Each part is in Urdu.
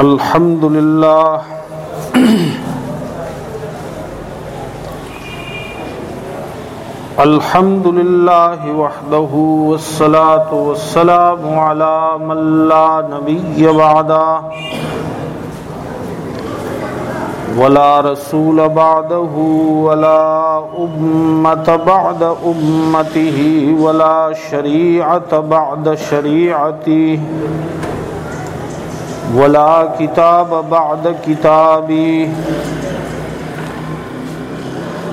الحمد لله الحمد لله وحده والصلاة والسلام على من لا نبي بعده ولا رسول بعده ولا أمة بعد أمته ولا شريعة بعد شريعته ولا كتاب بعد كتابه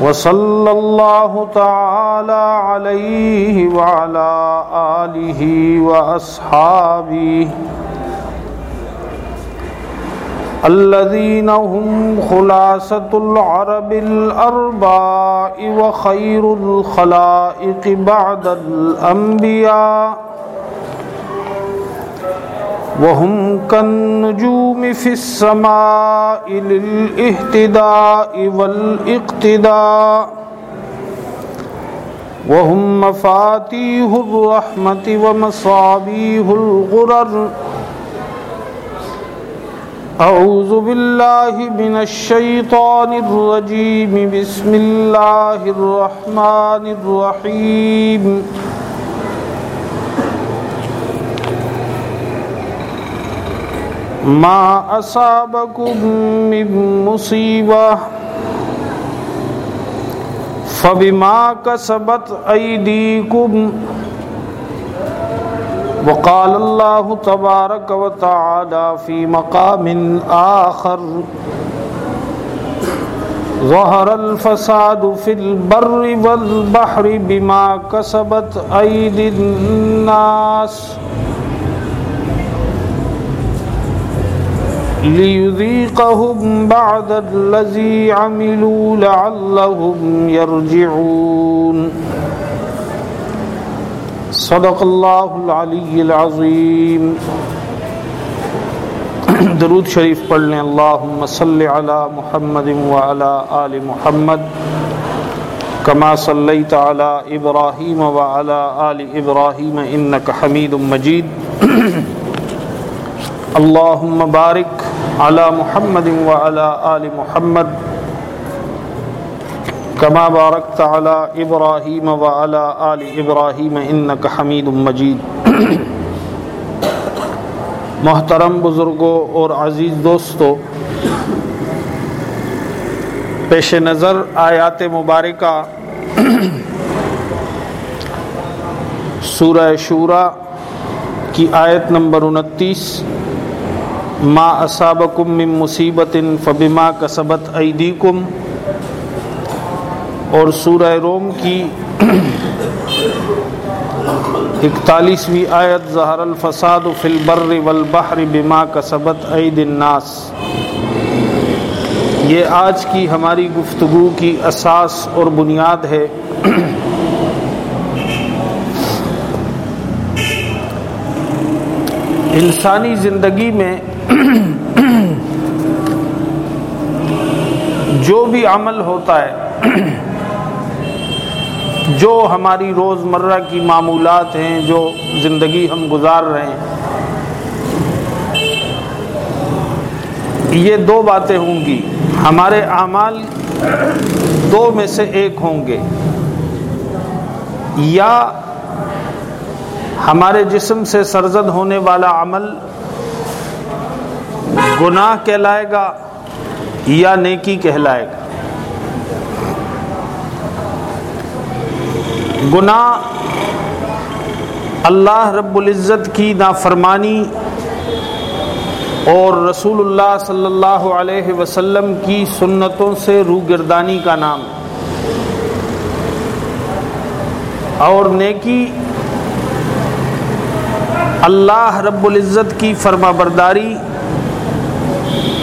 وصلى الله تعالى عليه وعلى آله وأصحابه الذين هم خلاصة العرب الأرباء وخير الخلائق بعد الأنبياء وهم كالنجوم في السماء للاهتداء والاقتداء وهم مفاتيح الرحمة ومصابيح الغرر أعوذ بالله من الشيطان الرجيم. بسم الله الرحمن الرحيم. ما أصابكم من مصيبة فبما كسبت أيديكم فبما كسبت أيديكم وقال الله تبارك وتعالى في مقام آخر ظهر الفساد في البر والبحر بما كسبت أيدي الناس ليذيقهم بعد الذي عملوا لعلهم يرجعون صدق الله العلي العظيم درود شریف پڑھ لیں۔ اللہم صلی علی محمد وعلی آل محمد، کما صلیت علی ابراہیم وعلی آل ابراہیم انکا حمید مجید۔ اللہم بارک علی محمد وعلی آل محمد۔ کما بارکت علی ابراہیم وعلی آل ابراہیم انکا حمید مجید محترم بزرگوں اور عزیز دوستو پیش نظر آیات مبارکہ سورہ شورا کی آیت نمبر انتیس، ما اصابکم من مصیبت فبما کسبت ایدیکم اور سورہ روم کی اکتالیسویں آیت، ظہر الفساد فی البر والبحر بما کسبت عید الناس۔ یہ آج کی ہماری گفتگو کی اساس اور بنیاد ہے۔ انسانی زندگی میں جو بھی عمل ہوتا ہے جو ہماری روز مرہ کی معمولات ہیں، جو زندگی ہم گزار رہے ہیں۔ یہ دو باتیں ہوں گی۔ ہمارے اعمال دو میں سے ایک ہوں گے۔ یا ہمارے جسم سے سرزد ہونے والا عمل گناہ کہلائے گا یا نیکی کہلائے گا۔ گناہ اللہ رب العزت کی نافرمانی اور رسول اللہ صلی اللہ علیہ وسلم کی سنتوں سے روگردانی کا نام اور نیکی اللہ رب العزت کی فرما برداری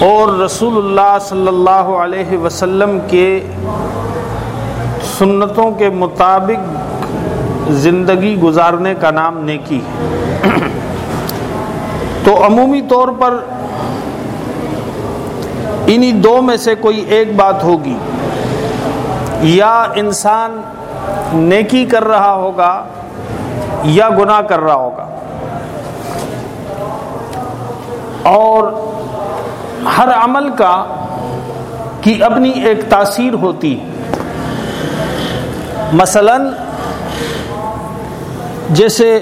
اور رسول اللہ صلی اللہ علیہ وسلم کے سنتوں کے مطابق زندگی گزارنے کا نام نیکی ہے۔ تو عمومی طور پر انہی دو میں سے کوئی ایک بات ہوگی۔ یا انسان نیکی کر رہا ہوگا یا گناہ کر رہا ہوگا۔ اور ہر عمل کا کی اپنی ایک تاثیر ہوتی مثلا جیسے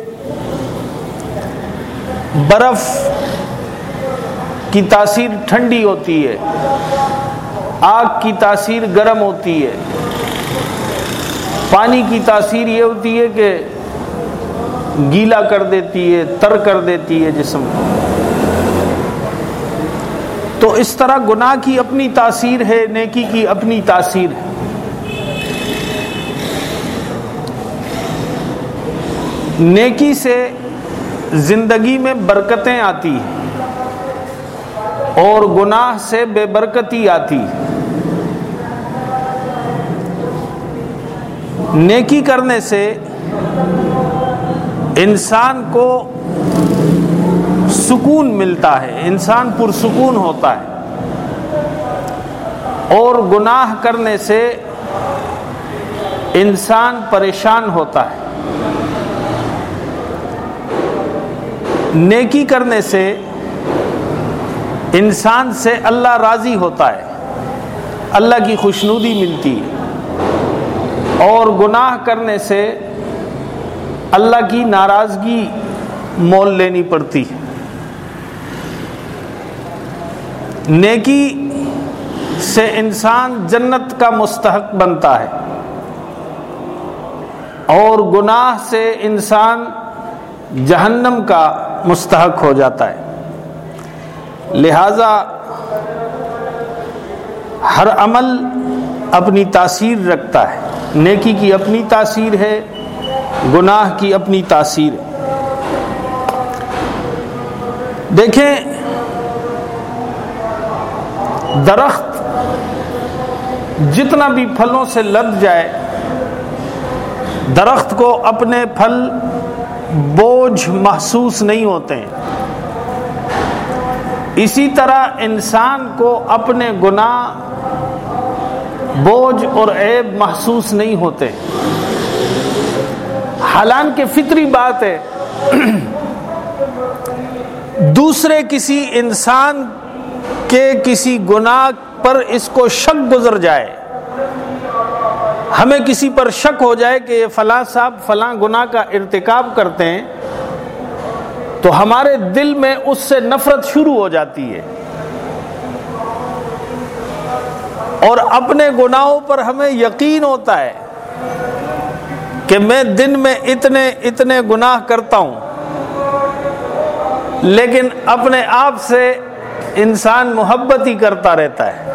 برف کی تاثیر ٹھنڈی ہوتی ہے، آگ کی تاثیر گرم ہوتی ہے۔ پانی کی تاثیر یہ ہوتی ہے کہ گیلا کر دیتی ہے، تر کر دیتی ہے جسم تو اس طرح گناہ کی اپنی تاثیر ہے، نیکی کی اپنی تاثیر ہے۔ نیکی سے زندگی میں برکتیں آتی ہیں اور گناہ سے بے برکتی آتی نیکی کرنے سے انسان کو سکون ملتا ہے، انسان پرسکون ہوتا ہے۔ اور گناہ کرنے سے انسان پریشان ہوتا ہے۔ نیکی کرنے سے انسان سے اللہ راضی ہوتا ہے، اللہ کی خوشنودی ملتی ہے۔ اور گناہ کرنے سے اللہ کی ناراضگی مول لینی پڑتی ہے۔ نیکی سے انسان جنت کا مستحق بنتا ہے۔ اور گناہ سے انسان جہنم کا مستحق ہو جاتا ہے۔ لہذا ہر عمل اپنی تاثیر رکھتا ہے۔ نیکی کی اپنی تاثیر ہے، گناہ کی اپنی تاثیر ہے۔ دیکھیں، درخت جتنا بھی پھلوں سے لد جائے، درخت کو اپنے پھل بوجھ محسوس نہیں ہوتے ہیں۔ اسی طرح انسان کو اپنے گناہ، بوجھ اور عیب محسوس نہیں ہوتے۔ حالانکہ فطری بات ہے، دوسرے کسی انسان کے کسی گناہ پر اس کو شک گزر جائے۔ ہمیں کسی پر شک ہو جائے کہ یہ فلاں صاحب فلاں گناہ کا ارتکاب کرتے ہیں، تو ہمارے دل میں اس سے نفرت شروع ہو جاتی ہے۔ اور اپنے گناہوں پر ہمیں یقین ہوتا ہے کہ میں دن میں اتنے اتنے گناہ کرتا ہوں۔ لیکن اپنے آپ سے انسان محبت ہی کرتا رہتا ہے۔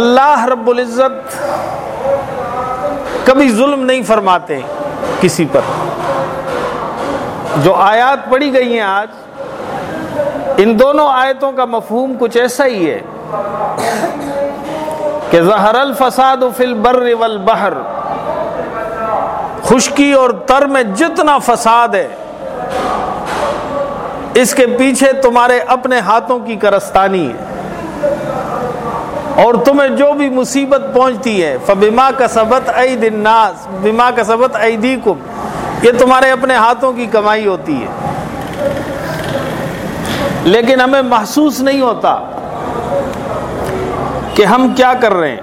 اللہ رب العزت کبھی ظلم نہیں فرماتے کسی پر۔ جو آیات پڑھی گئی ہیں آج، ان دونوں آیتوں کا مفہوم کچھ ایسا ہی ہے کہ زہر الفساد فی البر والبحر، خشکی اور تر میں جتنا فساد ہے، اس کے پیچھے تمہارے اپنے ہاتھوں کی کرستانی ہے۔ اور تمہیں جو بھی مصیبت پہنچتی ہے فبیما کا سبت عید الناس بیما کا سبت عیدی یہ تمہارے اپنے ہاتھوں کی کمائی ہوتی ہے۔ لیکن ہمیں محسوس نہیں ہوتا کہ ہم کیا کر رہے ہیں۔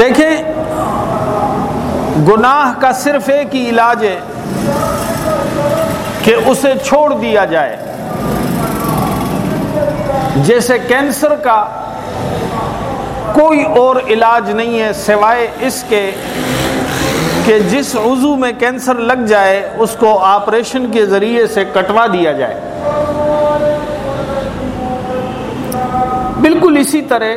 دیکھیں، گناہ کا صرف ایک ہی علاج ہے کہ اسے چھوڑ دیا جائے۔ جیسے کینسر کا کوئی اور علاج نہیں ہے سوائے اس کے کہ جس عضو میں کینسر لگ جائے اس کو آپریشن کے ذریعے سے کٹوا دیا جائے۔ بالکل اسی طرح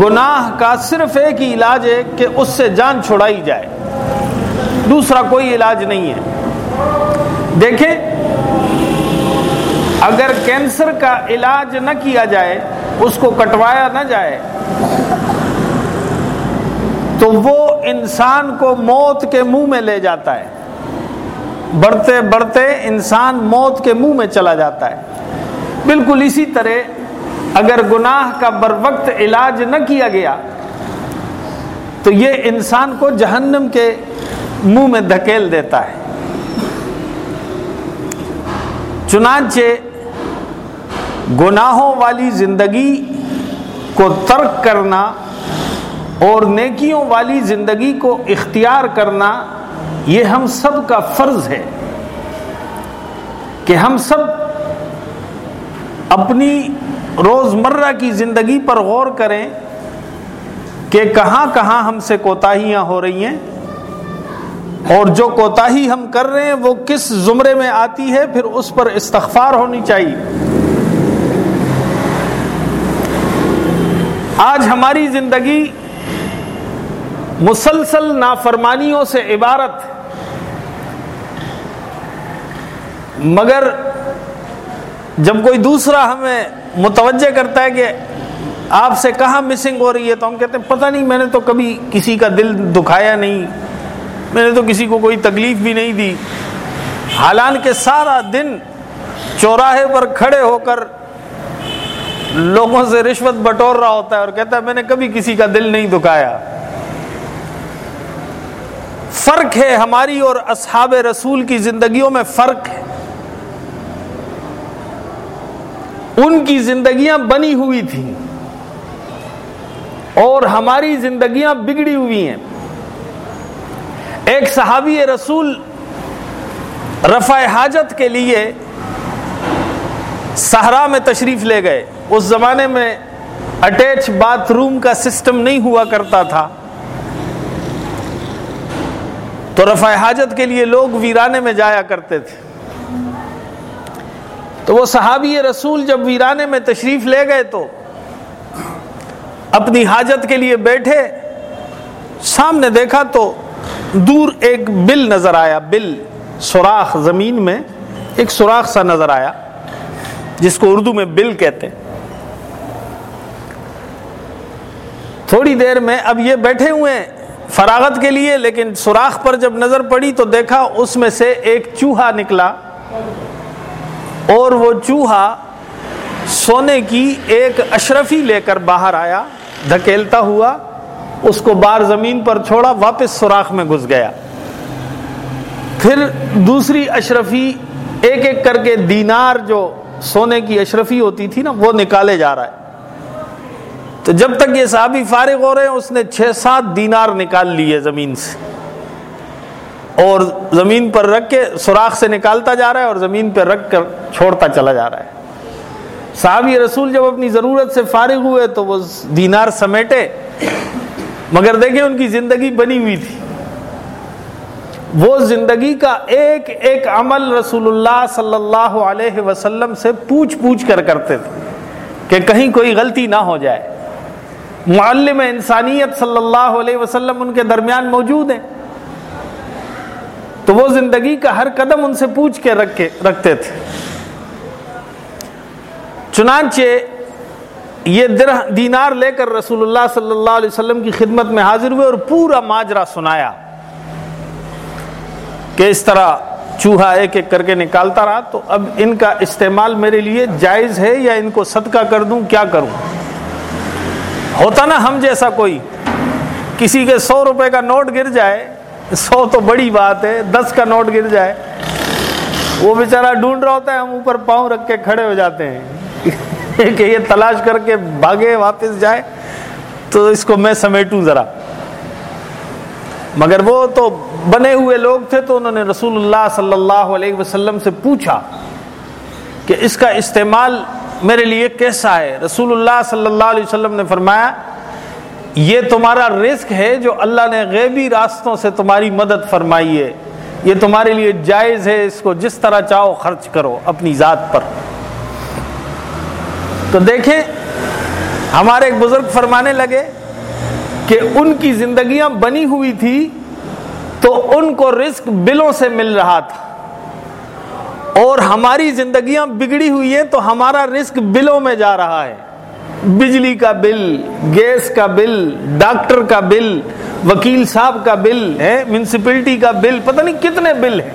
گناہ کا صرف ایک ہی علاج ہے کہ اس سے جان چھوڑائی جائے۔ دوسرا کوئی علاج نہیں ہے۔ دیکھیں اگر کینسر کا علاج نہ کیا جائے، اس کو کٹوایا نہ جائے، تو وہ انسان کو موت کے منہ میں لے جاتا ہے۔ بڑھتے بڑھتے انسان موت کے منہ میں چلا جاتا ہے۔ بالکل اسی طرح اگر گناہ کا بر وقت علاج نہ کیا گیا، تو یہ انسان کو جہنم کے منہ میں دھکیل دیتا ہے۔ چنانچہ گناہوں والی زندگی کو ترک کرنا اور نیکیوں والی زندگی کو اختیار کرنا یہ ہم سب کا فرض ہے کہ ہم سب اپنی روزمرہ کی زندگی پر غور کریں کہ کہاں کہاں ہم سے کوتاہیاں ہو رہی ہیں اور جو کوتاہی ہم کر رہے ہیں وہ کس زمرے میں آتی ہے پھر اس پر استغفار ہونی چاہیے آج ہماری زندگی مسلسل نافرمانیوں سے عبارت مگر جب کوئی دوسرا ہمیں متوجہ کرتا ہے کہ آپ سے کہاں مسنگ ہو رہی ہے تو ہم کہتے ہیں، پتہ نہیں، میں نے تو کبھی کسی کا دل دکھایا نہیں، میں نے تو کسی کو کوئی تکلیف بھی نہیں دی۔ حالانکہ سارا دن چوراہے پر کھڑے ہو کر لوگوں سے رشوت بٹور رہا ہوتا ہے اور کہتا ہے میں نے کبھی کسی کا دل نہیں دکھایا۔ فرق ہے ہماری اور اصحاب رسول کی زندگیوں میں فرق ہے۔ ان کی زندگیاں بنی ہوئی تھیں اور ہماری زندگیاں بگڑی ہوئی ہیں۔ ایک صحابی رسول رفع حاجت کے لیے صحرا میں تشریف لے گئے۔ اس زمانے میں اٹیچ باتھ روم کا سسٹم نہیں ہوا کرتا تھا۔ تو رفع حاجت کے لیے لوگ ویرانے میں جایا کرتے تھے۔ تو وہ صحابی رسول جب ویرانے میں تشریف لے گئے تو اپنی حاجت کے لیے بیٹھے۔ سامنے دیکھا تو دور ایک بل نظر آیا۔ بل سوراخ زمین میں ایک سوراخ سا نظر آیا۔ جس کو اردو میں بل کہتے ہیں۔ تھوڑی دیر میں اب یہ بیٹھے ہوئے ہیں فراغت کے لیے، لیکن سوراخ پر جب نظر پڑی تو دیکھا اس میں سے ایک چوہا نکلا۔ اور وہ چوہا سونے کی ایک اشرفی لے کر باہر آیا، دھکیلتا ہوا۔ اس کو بار زمین پر چھوڑا، واپس سوراخ میں گھس گیا۔ پھر دوسری اشرفی ایک ایک کر کے دینار جو سونے کی اشرفی ہوتی تھی نا، وہ نکالے جا رہا ہے۔ تو جب تک یہ صحابی فارغ ہو رہے ہیں، اس نے چھ سات دینار نکال لیے زمین سے۔ اور زمین پر رکھ کے سوراخ سے نکالتا جا رہا ہے اور زمین پہ رکھ کر چھوڑتا چلا جا رہا ہے۔ صحابی رسول جب اپنی ضرورت سے فارغ ہوئے تو وہ دینار سمیٹے، مگر دیکھیں ان کی زندگی بنی ہوئی تھی۔ وہ زندگی کا ایک ایک عمل رسول اللہ صلی اللہ علیہ وسلم سے پوچھ پوچھ کر کرتے تھے کہ کہیں کوئی غلطی نہ ہو جائے۔ معلم انسانیت صلی اللہ علیہ وسلم ان کے درمیان موجود ہیں۔ تو وہ زندگی کا ہر قدم ان سے پوچھ کے رکھے، رکھتے تھے۔ چنانچہ یہ دینار لے کر رسول اللہ صلی اللہ علیہ وسلم کی خدمت میں حاضر ہوئے اور پورا ماجرا سنایا۔ کہ اس طرح چوہا ایک ایک کر کے نکالتا رہا، تو اب ان کا استعمال میرے لیے جائز ہے یا ان کو صدقہ کر دوں، کیا کروں؟ ہوتا نا ہم جیسا کوئی، کسی کے سو روپے کا نوٹ گر جائے، سو تو بڑی بات ہے، دس کا نوٹ گر جائے، وہ بیچارہ ڈھونڈ رہا ہوتا ہے، ہم اوپر پاؤں رکھ کے کھڑے ہو جاتے ہیں۔ کہ یہ تلاش کر کے بھاگے واپس جائے، تو اس کو میں سمیٹوں ذرا۔ مگر وہ تو بنے ہوئے لوگ تھے تو انہوں نے رسول اللہ صلی اللہ علیہ وسلم سے پوچھا کہ اس کا استعمال میرے لیے کیسا ہے؟ رسول اللہ صلی اللہ علیہ وسلم نے فرمایا، یہ تمہارا رزق ہے جو اللہ نے غیبی راستوں سے تمہاری مدد فرمائی ہے۔ یہ تمہارے لیے جائز ہے، اس کو جس طرح چاہو خرچ کرو اپنی ذات پر۔ تو دیکھیں، ہمارے ایک بزرگ فرمانے لگے کہ ان کی زندگیاں بنی ہوئی تھی تو ان کو رزق بلوں سے مل رہا تھا۔ اور ہماری زندگیاں بگڑی ہوئی ہیں تو ہمارا رزق بلوں میں جا رہا ہے۔ بجلی کا بل، گیس کا بل، ڈاکٹر کا بل، وکیل صاحب کا بل ہے میونسپلٹی کا بل، پتہ نہیں کتنے بل ہیں۔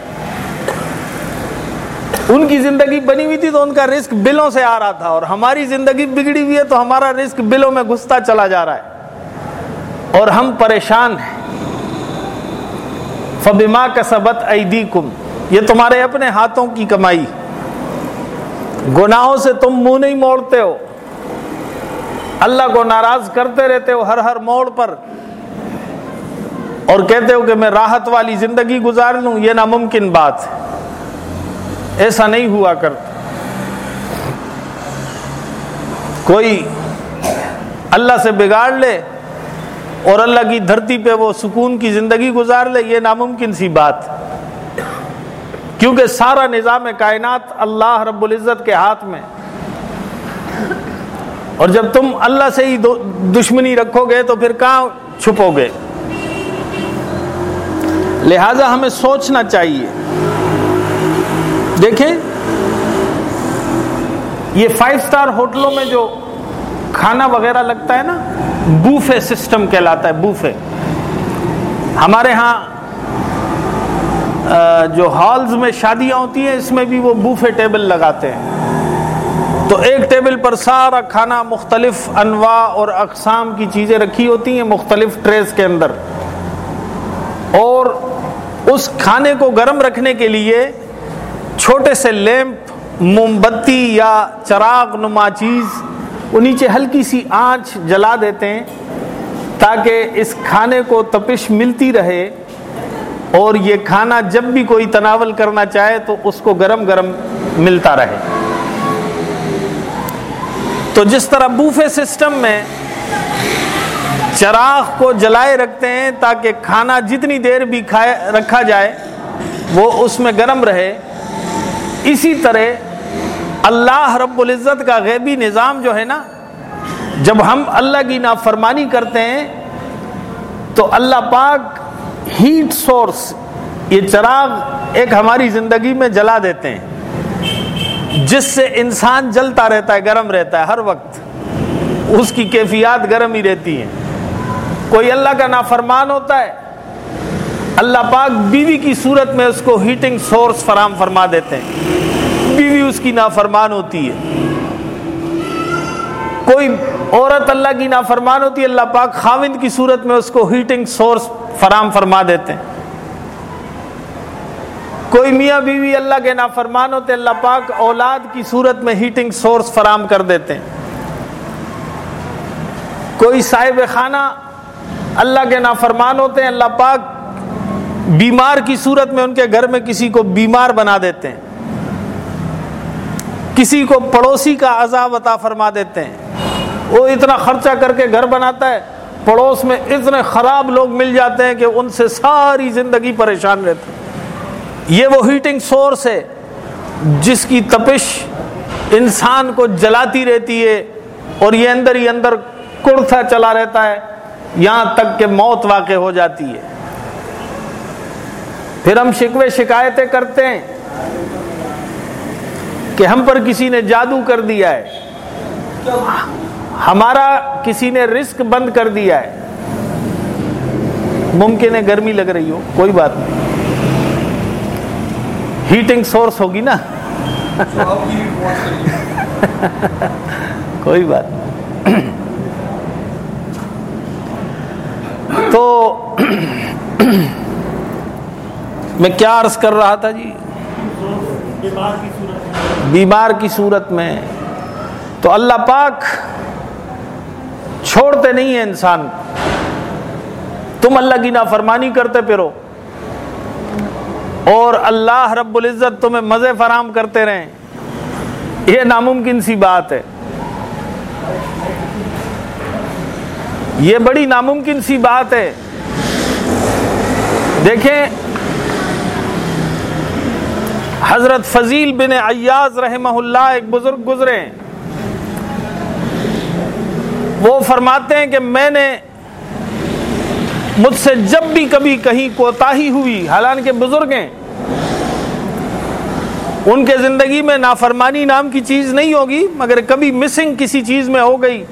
ان کی زندگی بنی ہوئی تھی تو ان کا رزق بلوں سے آ رہا تھا۔ اور ہماری زندگی بگڑی ہوئی ہے تو ہمارا رزق بلوں میں گھستا چلا جا رہا ہے۔ اور ہم پریشان ہیں۔ فبما کا سبت یہ تمہارے اپنے ہاتھوں کی کمائی۔ گناہوں سے تم منہ نہیں موڑتے ہو۔ اللہ کو ناراض کرتے رہتے ہو ہر ہر موڑ پر۔ اور کہتے ہو کہ میں راحت والی زندگی گزار لوں، یہ ناممکن بات ہے۔ ایسا نہیں ہوا کرتا۔ کوئی اللہ سے بگاڑ لے اور اللہ کی دھرتی پہ وہ سکون کی زندگی گزار لے، یہ ناممکن سی بات۔ کیونکہ سارا نظام کائنات اللہ رب العزت کے ہاتھ میں۔ اور جب تم اللہ سے ہی دشمنی رکھو گے تو پھر کہاں چھپو گے؟ لہذا ہمیں سوچنا چاہیے۔ دیکھیں، یہ فائیو سٹار ہوٹلوں میں جو کھانا وغیرہ لگتا ہے نا بوفے سسٹم کہلاتا ہے، بوفے۔ ہمارے ہاں جو ہالز میں شادیاں ہوتی ہیں، اس میں بھی وہ بوفے ٹیبل لگاتے ہیں۔ تو ایک ٹیبل پر سارا کھانا مختلف انواع اور اقسام کی چیزیں رکھی ہوتی ہیں مختلف ٹریز کے اندر۔ اور اس کھانے کو گرم رکھنے کے لیے چھوٹے سے لیمپ موم بتی یا چراغ نما چیز وہ نیچے ہلکی سی آنچ جلا دیتے ہیں تاکہ اس کھانے کو تپش ملتی رہے اور یہ کھانا جب بھی کوئی تناول کرنا چاہے تو اس کو گرم گرم ملتا رہے۔ تو جس طرح بوفے سسٹم میں چراغ کو جلائے رکھتے ہیں تاکہ کھانا جتنی دیر بھی کھائے رکھا جائے وہ اس میں گرم رہے، اسی طرح اللہ رب العزت کا غیبی نظام جو ہے نا، جب ہم اللہ کی نافرمانی کرتے ہیں، تو اللہ پاک ہیٹ سورس، یہ چراغ ایک ہماری زندگی میں جلا دیتے ہیں۔ جس سے انسان جلتا رہتا ہے، گرم رہتا ہے، ہر وقت۔ اس کی کیفیات گرم ہی رہتی ہیں۔ کوئی اللہ کا نافرمان ہوتا ہے، اللہ پاک بیوی کی صورت میں اس کو ہیٹنگ سورس فراہم فرما دیتے ہیں۔ اس کی نافرمان ہوتی ہے۔ کوئی عورت اللہ کی نافرمان ہوتی ہے، اللہ پاک خاوند کی صورت میں اس کو ہیٹنگ سورس فراہم فرما دیتے ہیں۔ کوئی میاں بیوی اللہ کے نافرمان ہوتے، اللہ پاک اولاد کی صورت میں ہیٹنگ سورس فراہم کر دیتے ہیں۔ کوئی صاحب خانہ اللہ کے نافرمان ہوتے ہیں اللہ پاک بیمار کی صورت میں ان کے گھر میں کسی کو بیمار بنا دیتے ہیں۔ کسی کو پڑوسی کا عذاب عطا فرما دیتے ہیں۔ وہ اتنا خرچہ کر کے گھر بناتا ہے، پڑوس میں اتنے خراب لوگ مل جاتے ہیں کہ ان سے ساری زندگی پریشان رہتے یہ وہ ہیٹنگ سورس ہے جس کی تپش انسان کو جلاتی رہتی ہے اور یہ اندر ہی اندر کڑتا چلا رہتا ہے، یہاں تک کہ موت واقع ہو جاتی ہے۔ پھر ہم شکوے شکایتیں کرتے ہیں۔ کہ ہم پر کسی نے جادو کر دیا ہے۔ ہمارا کسی نے رسک بند کر دیا ہے۔ ممکن ہے گرمی لگ رہی ہو، کوئی بات نہیں۔ ہیٹنگ سورس ہوگی نا۔ کوئی بات نہیں۔ تو میں کیا عرض کر رہا تھا جی؟ بیمار کی صورت میں تو اللہ پاک چھوڑتے نہیں ہیں انسان۔ تم اللہ کی نافرمانی کرتے پھرو۔ اور اللہ رب العزت تمہیں مزے فراہم کرتے رہیں۔ یہ ناممکن سی بات ہے۔ یہ بڑی ناممکن سی بات ہے۔ دیکھیں حضرت فضیل بن ایاز رحمہ اللہ ایک بزرگ گزرے وہ فرماتے ہیں کہ میں نے مجھ سے جب بھی کبھی کہیں کوتاہی ہوئی، حالانکہ بزرگ ہیں، ان کے زندگی میں نافرمانی نام کی چیز نہیں ہوگی، مگر کبھی مسنگ کسی چیز میں ہو گئی،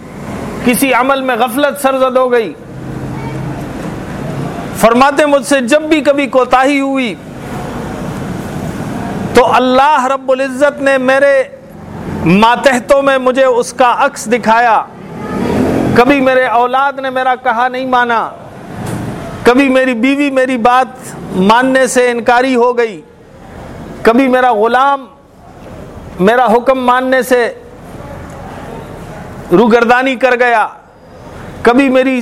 کسی عمل میں غفلت سرزد ہو گئی۔ فرماتے مجھ سے جب بھی کبھی کوتاہی ہوئی تو اللہ رب العزت نے میرے ماتحتوں میں مجھے اس کا عکس دکھایا۔ کبھی میرے اولاد نے میرا کہا نہیں مانا۔ کبھی میری بیوی میری بات ماننے سے انکاری ہو گئی۔ کبھی میرا غلام میرا حکم ماننے سے روگردانی کر گیا۔ کبھی میری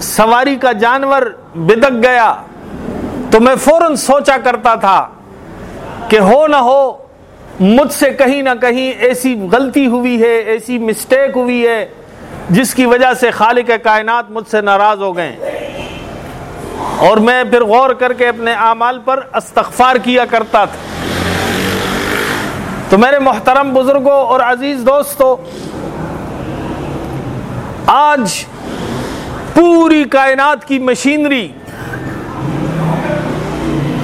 سواری کا جانور بدک گیا۔ تو میں فوراً سوچا کرتا تھا۔ کہ ہو نہ ہو، مجھ سے کہیں نہ کہیں ایسی غلطی ہوئی ہے، ایسی مسٹیک ہوئی ہے، جس کی وجہ سے خالق کائنات مجھ سے ناراض ہو گئے۔ اور میں پھر غور کر کے اپنے اعمال پر استغفار کیا کرتا تھا۔ تو میرے محترم بزرگوں اور عزیز دوستوں آج پوری کائنات کی مشینری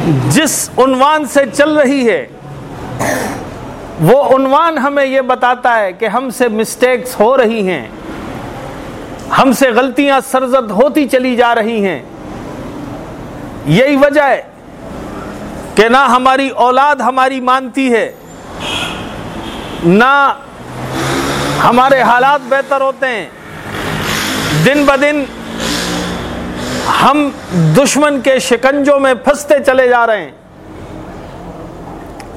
جس عنوان سے چل رہی ہے، وہ عنوان ہمیں یہ بتاتا ہے کہ ہم سے مسٹیکس ہو رہی ہیں، ہم سے غلطیاں سرزد ہوتی چلی جا رہی ہیں۔ یہی وجہ ہے کہ نہ ہماری اولاد ہماری مانتی ہے، نہ ہمارے حالات بہتر ہوتے ہیں۔ دن بدن ہم دشمن کے شکنجوں میں پھنستے چلے جا رہے ہیں۔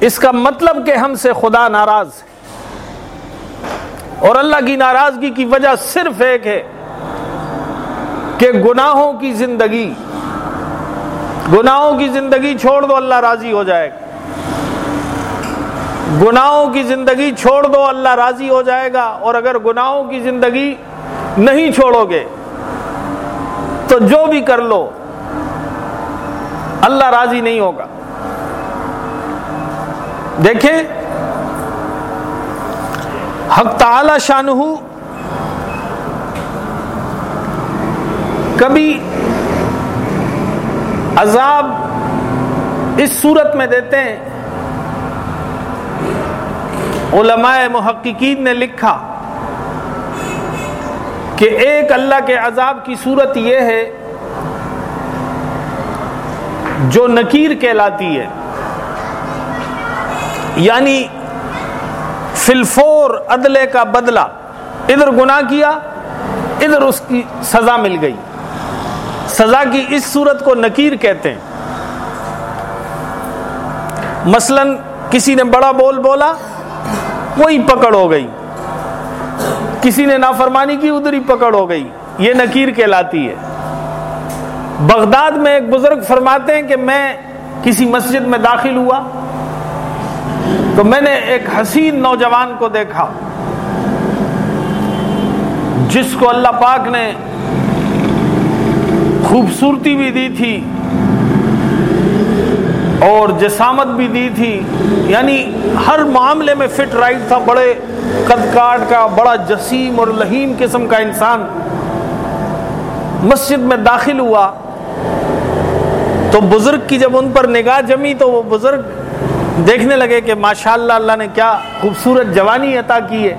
اس کا مطلب کہ ہم سے خدا ناراض ہے۔ اور اللہ کی ناراضگی کی وجہ صرف ایک ہے کہ گناہوں کی زندگی، گناہوں کی زندگی چھوڑ دو اللہ راضی ہو جائے گا۔ گناہوں کی زندگی چھوڑ دو اللہ راضی ہو جائے گا۔ اور اگر گناہوں کی زندگی نہیں چھوڑو گے تو جو بھی کر لو، اللہ راضی نہیں ہوگا۔ دیکھیں، حق تعالی شانہ کبھی عذاب اس صورت میں دیتے ہیں۔ علماء محققین نے لکھا۔ کہ ایک اللہ کے عذاب کی صورت یہ ہے جو نکیر کہلاتی ہے۔ یعنی فلفور عدلے کا بدلہ۔ ادھر گناہ کیا، ادھر اس کی سزا مل گئی۔ سزا کی اس صورت کو نکیر کہتے ہیں۔ مثلا کسی نے بڑا بول بولا، وہی پکڑ ہو گئی۔ کسی نے نافرمانی کی ادھر ہی پکڑ ہو گئی۔ یہ نکیر کہلاتی ہے۔ بغداد میں ایک بزرگ فرماتے ہیں کہ میں کسی مسجد میں داخل ہوا تو میں نے ایک حسین نوجوان کو دیکھا جس کو اللہ پاک نے خوبصورتی بھی دی تھی اور جسامت بھی دی تھی یعنی ہر معاملے میں فٹ رائٹ تھا، بڑے قد کاٹ کا بڑا جسیم اور لہیم قسم کا انسان مسجد میں داخل ہوا، تو بزرگ کی جب ان پر نگاہ جمی تو وہ بزرگ دیکھنے لگے کہ ماشاء اللہ اللہ نے کیا خوبصورت جوانی عطا کی ہے۔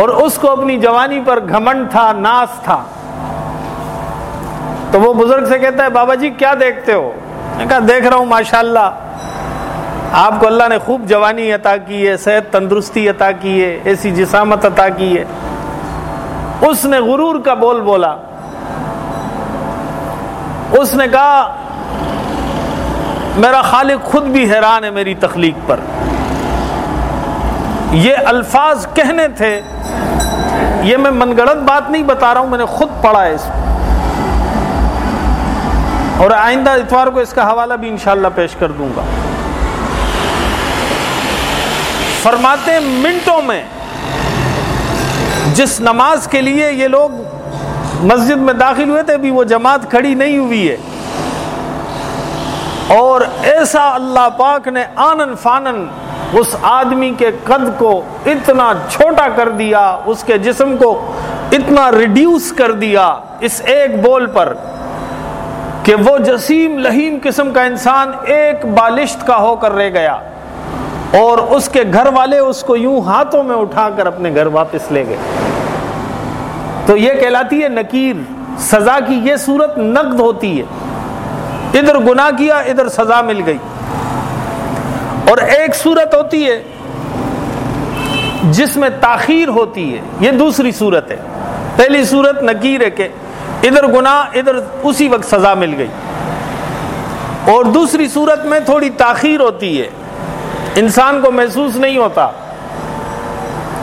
اور اس کو اپنی جوانی پر گھمنڈ تھا، ناس تھا۔ تو وہ بزرگ سے کہتا ہے، بابا جی کیا دیکھتے ہو؟ میں کہا، دیکھ رہا ہوں ماشاء اللہ آپ کو اللہ نے خوب جوانی عطا کی ہے، صحت تندرستی عطا کی ہے، ایسی جسامت عطا کی ہے۔ اس نے غرور کا بول بولا۔ اس نے کہا، میرا خالق خود بھی حیران ہے میری تخلیق پر۔ یہ الفاظ کہنے تھے، یہ میں من گڑت بات نہیں بتا رہا ہوں، میں نے خود پڑھا ہے اس اور آئندہ اتوار کو اس کا حوالہ بھی انشاءاللہ پیش کر دوں گا۔ فرماتے منٹوں میں جس نماز کے لیے یہ لوگ مسجد میں داخل ہوئے تھے، ابھی وہ جماعت کھڑی نہیں ہوئی ہے۔ اور ایسا اللہ پاک نے آنن فانن اس آدمی کے قد کو اتنا چھوٹا کر دیا، اس کے جسم کو اتنا ریڈیوس کر دیا اس ایک بول پر کہ وہ جسیم لہیم قسم کا انسان ایک بالشت کا ہو کر رہ گیا۔ اور اس کے گھر والے اس کو یوں ہاتھوں میں اٹھا کر اپنے گھر واپس لے گئے۔ تو یہ کہلاتی ہے نکیر، سزا کی یہ صورت نقد ہوتی ہے۔ ادھر گناہ کیا، ادھر سزا مل گئی۔ اور ایک صورت ہوتی ہے جس میں تاخیر ہوتی ہے، یہ دوسری صورت ہے۔ پہلی صورت نکیر ہے کہ ادھر گناہ، ادھر اسی وقت سزا مل گئی۔ اور دوسری صورت میں تھوڑی تاخیر ہوتی ہے۔ انسان کو محسوس نہیں ہوتا۔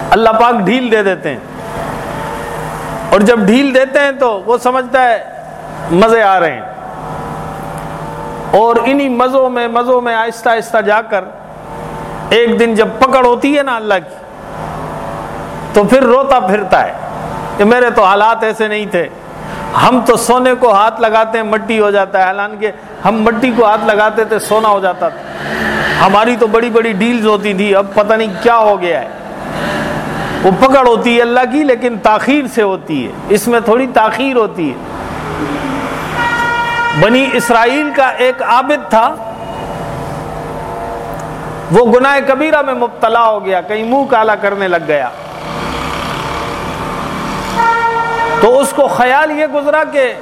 اللہ پاک ڈھیل دے دیتے ہیں۔ اور جب ڈھیل دیتے ہیں تو وہ سمجھتا ہے مزے آ رہے ہیں۔ اور انہی مزوں میں مزوں میں آہستہ آہستہ جا کر ایک دن جب پکڑ ہوتی ہے نا اللہ کی، تو پھر روتا پھرتا ہے کہ میرے تو حالات ایسے نہیں تھے۔ ہم تو سونے کو ہاتھ لگاتے ہیں، مٹی ہو جاتا ہے۔ حالانکہ ہم مٹی کو ہاتھ لگاتے تھے، سونا ہو جاتا تھا۔ ہماری تو بڑی بڑی ڈیلز ہوتی تھی، اب پتہ نہیں کیا ہو گیا ہے۔ وہ پکڑ ہوتی ہے اللہ کی، لیکن تاخیر سے ہوتی ہے۔ اس میں تھوڑی تاخیر ہوتی ہے۔ بنی اسرائیل کا ایک عابد تھا۔ وہ گناہ کبیرہ میں مبتلا ہو گیا، کہیں منہ کالا کرنے لگ گیا۔ تو اس کو خیال یہ گزرا کہ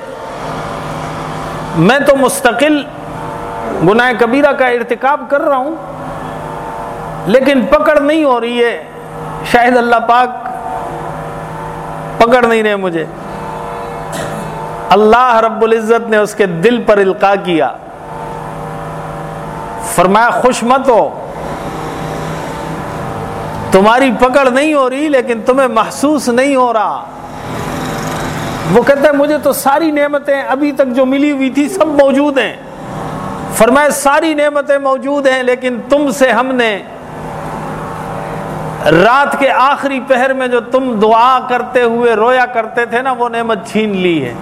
میں تو مستقل گناہ کبیرہ کا ارتکاب کر رہا ہوں، لیکن پکڑ نہیں ہو رہی ہے۔ شاید اللہ پاک پکڑ نہیں رہے مجھے۔ اللہ رب العزت نے اس کے دل پر القاع کیا۔ فرمایا، خوش مت ہو۔ تمہاری پکڑ نہیں ہو رہی، لیکن تمہیں محسوس نہیں ہو رہا۔ وہ کہتے ہیں مجھے تو ساری نعمتیں ابھی تک جو ملی ہوئی تھی، سب موجود ہیں۔ فرمایا ساری نعمتیں موجود ہیں لیکن تم سے ہم نے رات کے آخری پہر میں جو تم دعا کرتے ہوئے رویا کرتے تھے نا وہ نعمت چھین لی ہے۔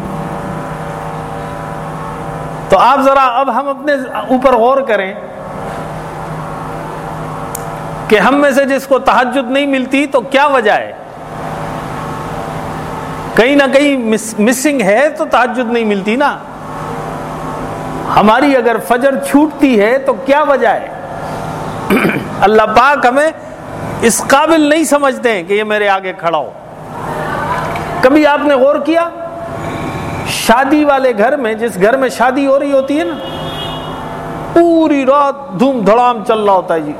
تو آپ ذرا اب ہم اپنے اوپر غور کریں کہ ہم میں سے جس کو تحجد نہیں ملتی تو کیا وجہ ہے؟ کہیں نہ کہیں مسنگ ہے تو تحجد نہیں ملتی نا۔ ہماری اگر فجر چھوٹتی ہے تو کیا وجہ ہے؟ اللہ پاک ہمیں اس قابل نہیں سمجھتے ہیں کہ یہ میرے آگے کھڑا ہو۔ کبھی آپ نے غور کیا؟ شادی والے گھر میں، جس گھر میں شادی ہو رہی ہوتی ہے نا، پوری رات دھوم دھڑام چل رہا ہوتا ہے جی۔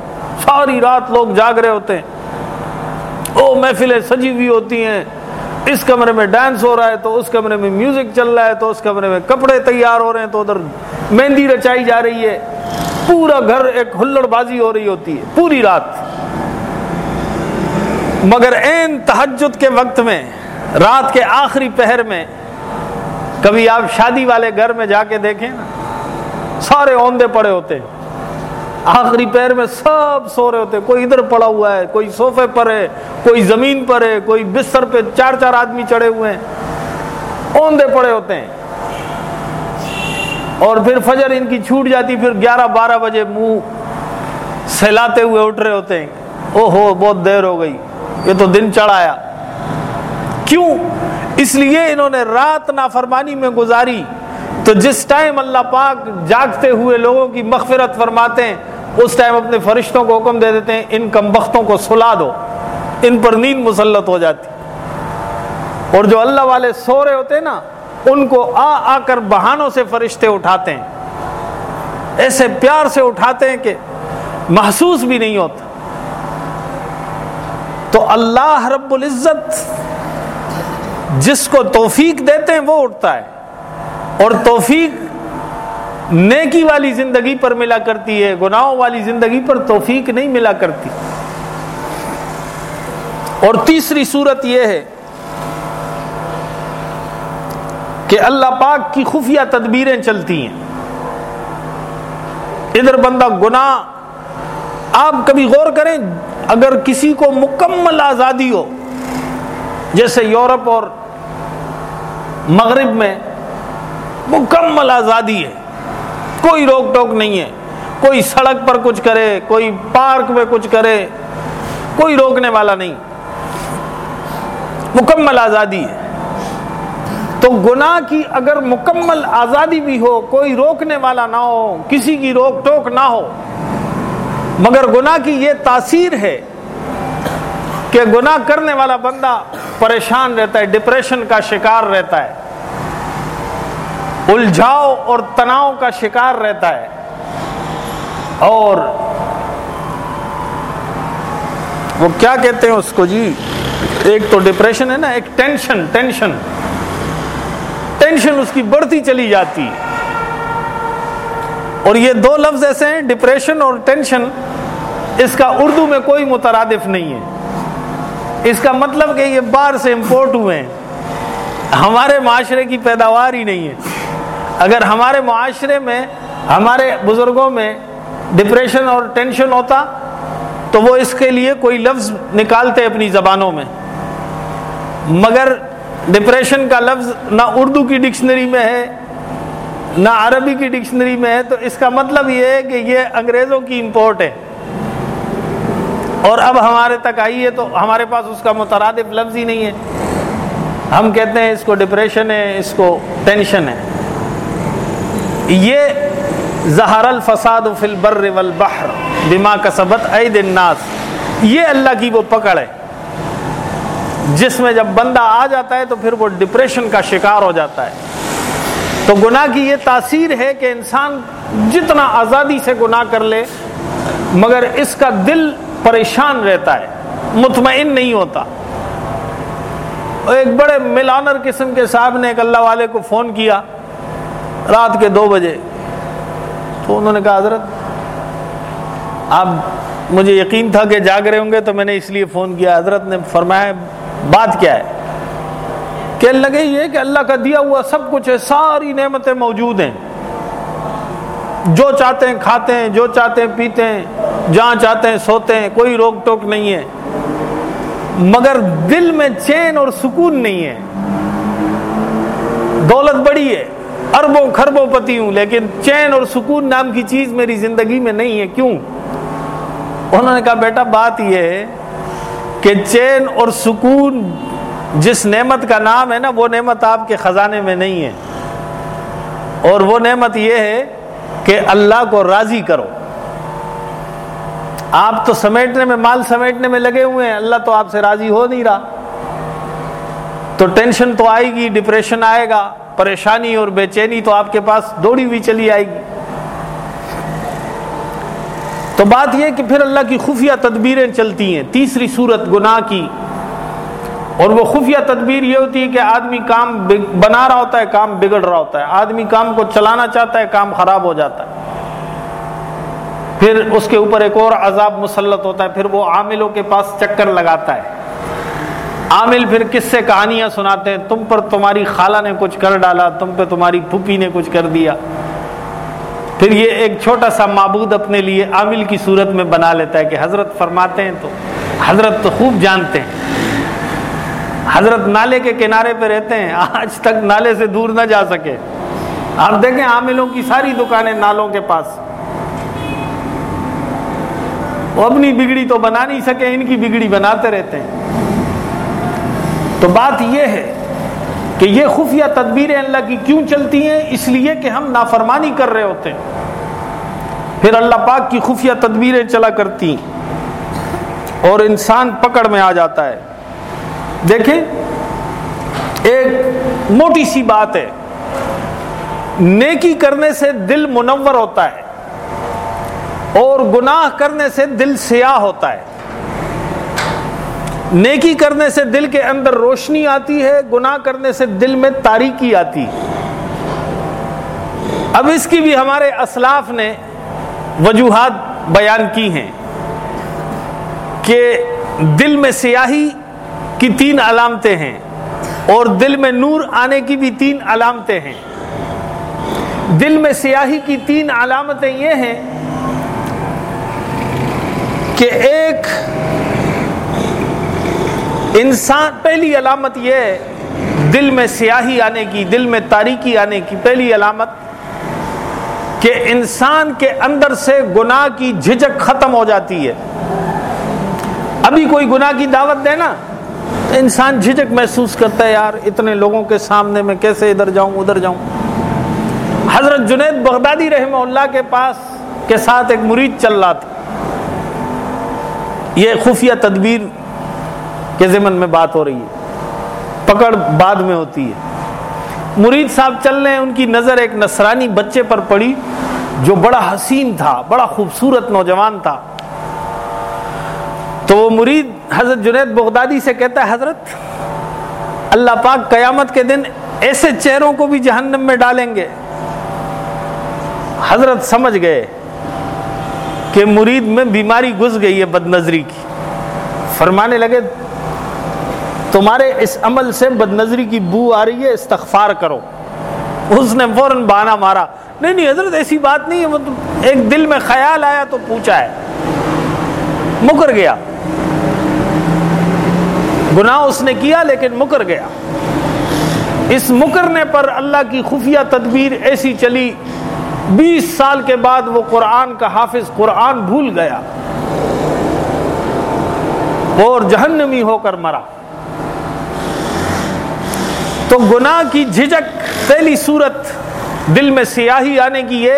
ساری رات لوگ جاگ رہے ہوتے ہیں۔ او محفلیں سجی ہوئی ہوتی ہیں۔ اس کمرے میں ڈانس ہو رہا ہے تو اس کمرے میں میوزک چل رہا ہے تو اس کمرے میں کپڑے تیار ہو رہے ہیں تو ادھر مہندی رچائی جا رہی ہے۔ پورا گھر ایک ہلڑ بازی ہو رہی ہوتی ہے، پوری رات۔ مگر این تحجد کے وقت میں، رات کے آخری پہر میں، کبھی آپ شادی والے گھر میں جا کے دیکھیں نا، سارے اوندے پڑے ہوتے ہیں۔ آخری پیر میں سب سو رہے ہوتے کوئی ادھر پڑا ہوا ہے، کوئی صوفے پر ہے، کوئی زمین پر ہے، کوئی بستر پہ چار چار آدمی چڑھے ہوئے ہیں۔ اوندے پڑے ہوتے ہیں۔ اور پھر فجر ان کی چھوٹ جاتی، پھر گیارہ بارہ بجے منہ سہلاتے ہوئے اٹھ رہے ہوتے ہیں۔ او ہو بہت دیر ہو گئی۔ یہ تو دن چڑھایا۔ کیوں؟ اس لیے انہوں نے رات نافرمانی میں گزاری۔ تو جس ٹائم اللہ پاک جاگتے ہوئے لوگوں کی مغفرت فرماتے ہیں، اس ٹائم اپنے فرشتوں کو حکم دے دیتے ہیں، ان کم بختوں کو سلا دو۔ ان پر نیند مسلط ہو جاتی۔ اور جو اللہ والے سو رہے ہوتے ہیں نا ان کو آ آ کر بہانوں سے فرشتے اٹھاتے ہیں۔ ایسے پیار سے اٹھاتے ہیں کہ محسوس بھی نہیں ہوتا۔ تو اللہ رب العزت جس کو توفیق دیتے ہیں وہ اٹھتا ہے۔ اور توفیق نیکی والی زندگی پر ملا کرتی ہے، گناہوں والی زندگی پر توفیق نہیں ملا کرتی۔ اور تیسری صورت یہ ہے کہ اللہ پاک کی خفیہ تدبیریں چلتی ہیں۔ ادھر بندہ گناہ، آپ کبھی غور کریں، اگر کسی کو مکمل آزادی ہو، جیسے یورپ اور مغرب میں مکمل آزادی ہے۔ کوئی روک ٹوک نہیں ہے۔ کوئی سڑک پر کچھ کرے، کوئی پارک میں کچھ کرے، کوئی روکنے والا نہیں۔ مکمل آزادی ہے۔ تو گناہ کی اگر مکمل آزادی بھی ہو، کوئی روکنے والا نہ ہو، کسی کی روک ٹوک نہ ہو، مگر گناہ کی یہ تاثیر ہے کہ گناہ کرنے والا بندہ پریشان رہتا ہے، ڈپریشن کا شکار رہتا ہے، الجھاؤ اور تناؤ کا شکار رہتا ہے۔ اور وہ کیا کہتے ہیں اس کو جی؟ ایک تو ڈپریشن ہے نا، ایک ٹینشن ٹینشن۔ ٹینشن اس کی بڑھتی چلی جاتی اور یہ دو لفظ ایسے ہیں، ڈپریشن اور ٹینشن، اس کا اردو میں کوئی مترادف نہیں ہے۔ اس کا مطلب کہ یہ باہر سے امپورٹ ہوئے ہیں۔ ہمارے معاشرے کی پیداوار ہی نہیں ہے۔ اگر ہمارے معاشرے میں، ہمارے بزرگوں میں ڈپریشن اور ٹینشن ہوتا، تو وہ اس کے لیے کوئی لفظ نکالتے اپنی زبانوں میں۔ مگر ڈپریشن کا لفظ نہ اردو کی ڈکشنری میں ہے، نہ عربی کی ڈکشنری میں ہے، تو اس کا مطلب یہ ہے کہ یہ انگریزوں کی امپورٹ ہے۔ اور اب ہمارے تک آئی ہے تو ہمارے پاس اس کا مترادف لفظ ہی نہیں ہے۔ ہم کہتے ہیں اس کو ڈپریشن ہے، اس کو ٹینشن ہے۔ یہ زہر الفساد فی البر والبحر، بما کسبت عید الناس۔ یہ اللہ کی وہ پکڑ ہے۔ جس میں جب بندہ آ جاتا ہے تو پھر وہ ڈپریشن کا شکار ہو جاتا ہے۔ تو گناہ کی یہ تاثیر ہے کہ انسان جتنا آزادی سے گناہ کر لے، مگر اس کا دل پریشان رہتا ہے، مطمئن نہیں ہوتا۔ ایک بڑے ملانر قسم کے صاحب نے ایک اللہ والے کو فون کیا رات کے دو بجے۔ تو انہوں نے کہا، حضرت، آپ، مجھے یقین تھا کہ جاگ رہے ہوں گے تو میں نے اس لیے فون کیا۔ حضرت نے فرمایا بات کیا ہے؟ کہ لگے یہ کہ اللہ کا دیا ہوا سب کچھ ہے، ساری نعمتیں موجود ہیں۔ جو چاہتے ہیں کھاتے ہیں، جو چاہتے ہیں پیتے ہیں، جہاں چاہتے ہیں سوتے ہیں، کوئی روک ٹوک نہیں ہے۔ مگر دل میں چین اور سکون نہیں ہے۔ دولت بڑی ہے۔ اربوں خربوں پتی ہوں، لیکن چین اور سکون نام کی چیز میری زندگی میں نہیں ہے۔ کیوں؟ انہوں نے کہا، بیٹا، بات یہ ہے کہ چین اور سکون جس نعمت کا نام ہے نا، وہ نعمت آپ کے خزانے میں نہیں ہے۔ اور وہ نعمت یہ ہے کہ اللہ کو راضی کرو۔ آپ تو سمیٹنے میں، مال سمیٹنے میں لگے ہوئے ہیں۔ اللہ تو آپ سے راضی ہو نہیں رہا۔ تو ٹینشن تو آئے گی، ڈپریشن آئے گا، پریشانی اور بے چینی تو آپ کے پاس دوڑی ہوئی چلی آئے گی۔ تو بات یہ کہ پھر اللہ کی خفیہ تدبیریں چلتی ہیں، تیسری صورت گناہ کی۔ اور وہ خفیہ تدبیر یہ ہوتی ہے کہ آدمی کام بنا رہا ہوتا ہے، کام بگڑ رہا ہوتا ہے۔ آدمی کام کو چلانا چاہتا ہے، کام خراب ہو جاتا ہے۔ پھر اس کے اوپر ایک اور عذاب مسلط ہوتا ہے، پھر وہ عاملوں کے پاس چکر لگاتا ہے۔ عامل پھر کس سے کہانیاں سناتے ہیں؟ تم پر تمہاری خالہ نے کچھ کر ڈالا، تم پہ تمہاری پھوپھی نے کچھ کر دیا۔ پھر یہ ایک چھوٹا سا معبود اپنے لیے عامل کی صورت میں بنا لیتا ہے کہ حضرت فرماتے ہیں تو حضرت تو خوب جانتے ہیں۔ حضرت نالے کے کنارے پہ رہتے ہیں۔ آج تک نالے سے دور نہ جا سکے۔ آپ دیکھیں عاملوں کی ساری دکانیں نالوں کے پاس۔ وہ اپنی بگڑی تو بنا نہیں سکے، ان کی بگڑی بناتے رہتے ہیں۔ تو بات یہ ہے کہ یہ خفیہ تدبیریں اللہ کی کیوں چلتی ہیں؟ اس لیے کہ ہم نافرمانی کر رہے ہوتے ہیں۔ پھر اللہ پاک کی خفیہ تدبیریں چلا کرتی اور انسان پکڑ میں آ جاتا ہے۔ دیکھیں، ایک موٹی سی بات ہے۔ نیکی کرنے سے دل منور ہوتا ہے۔ اور گناہ کرنے سے دل سیاہ ہوتا ہے۔ نیکی کرنے سے دل کے اندر روشنی آتی ہے، گناہ کرنے سے دل میں تاریکی آتی۔ اب اس کی بھی ہمارے اسلاف نے وجوہات بیان کی ہیں کہ دل میں سیاہی کی تین علامتیں ہیں اور دل میں نور آنے کی بھی تین علامتیں ہیں۔ دل میں سیاہی کی تین علامتیں یہ ہیں کہ ایک انسان، پہلی علامت یہ ہے، دل میں سیاہی آنے کی، دل میں تاریکی آنے کی پہلی علامت کہ انسان کے اندر سے گناہ کی جھجک ختم ہو جاتی ہے۔ ابھی کوئی گناہ کی دعوت دے نا انسان جھجک محسوس کرتا ہے، یار، اتنے لوگوں کے سامنے میں کیسے ادھر جاؤں ادھر جاؤں۔ حضرت جنید بغدادی رحمہ اللہ کے پاس، کے ساتھ ایک مرید چل رہا تھا۔ یہ خفیہ تدبیر کے ضمن میں بات ہو رہی ہے، پکڑ بعد میں ہوتی ہے۔ مرید صاحب چل رہے ہیں، ان کی نظر ایک نصرانی بچے پر پڑی، جو بڑا حسین تھا، بڑا خوبصورت نوجوان تھا۔ تو وہ مرید حضرت جنید بغدادی سے کہتا ہے، حضرت، اللہ پاک قیامت کے دن ایسے چہروں کو بھی جہنم میں ڈالیں گے۔ حضرت سمجھ گئے کہ مرید میں بیماری گھس گئی ہے بد نظری کی۔ فرمانے لگے تمہارے اس عمل سے بد نظری کی بو آ رہی ہے، استغفار کرو۔ اس نے فوراً بہانا مارا۔ نہیں نہیں، حضرت، ایسی بات نہیں ہے۔ مطلب ایک دل میں خیال آیا تو پوچھا ہے۔ مکر گیا۔ گناہ اس نے کیا لیکن مکر گیا۔ اس مکرنے پر اللہ کی خفیہ تدبیر ایسی چلی۔ بیس سال کے بعد وہ قرآن کا حافظ قرآن بھول گیا۔ اور جہنمی ہو کر مرا۔ تو گناہ کی جھجک پہلی صورت دل میں سیاہی آنے کی یہ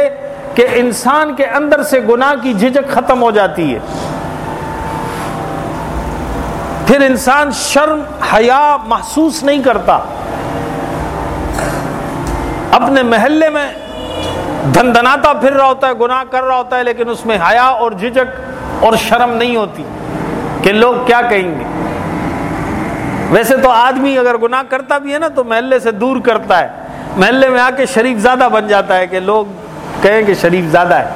کہ انسان کے اندر سے گناہ کی جھجک ختم ہو جاتی ہے۔ پھر انسان شرم، حیا محسوس نہیں کرتا۔ اپنے محلے میں دھن دھناتا پھر رہا ہوتا ہے، گناہ کر رہا ہوتا ہے، لیکن اس میں حیا اور جھجک اور شرم نہیں ہوتی۔ کہ لوگ کیا کہیں گے؟ ویسے تو آدمی اگر گناہ کرتا بھی ہے نا تو محلے سے دور کرتا ہے۔ محلے میں آ کے شریف زیادہ بن جاتا ہے کہ لوگ کہیں کہ شریف زیادہ ہے۔